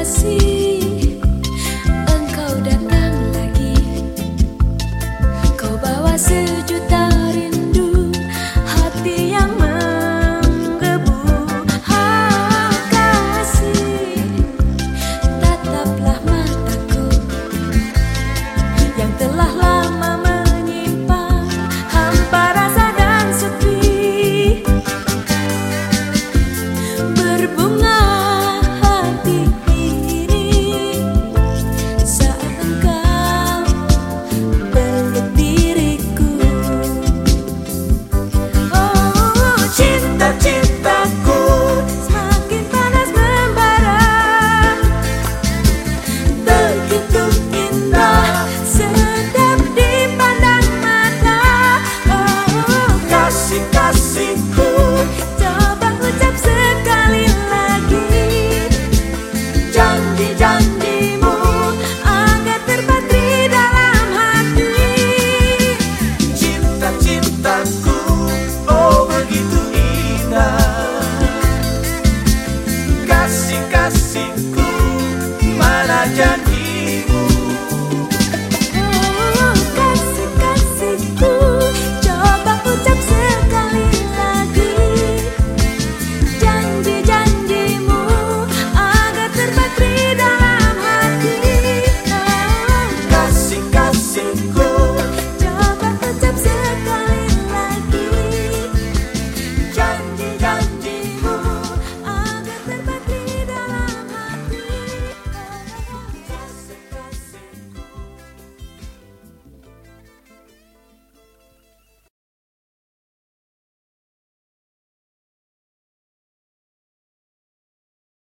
assim. Kasih-kasihku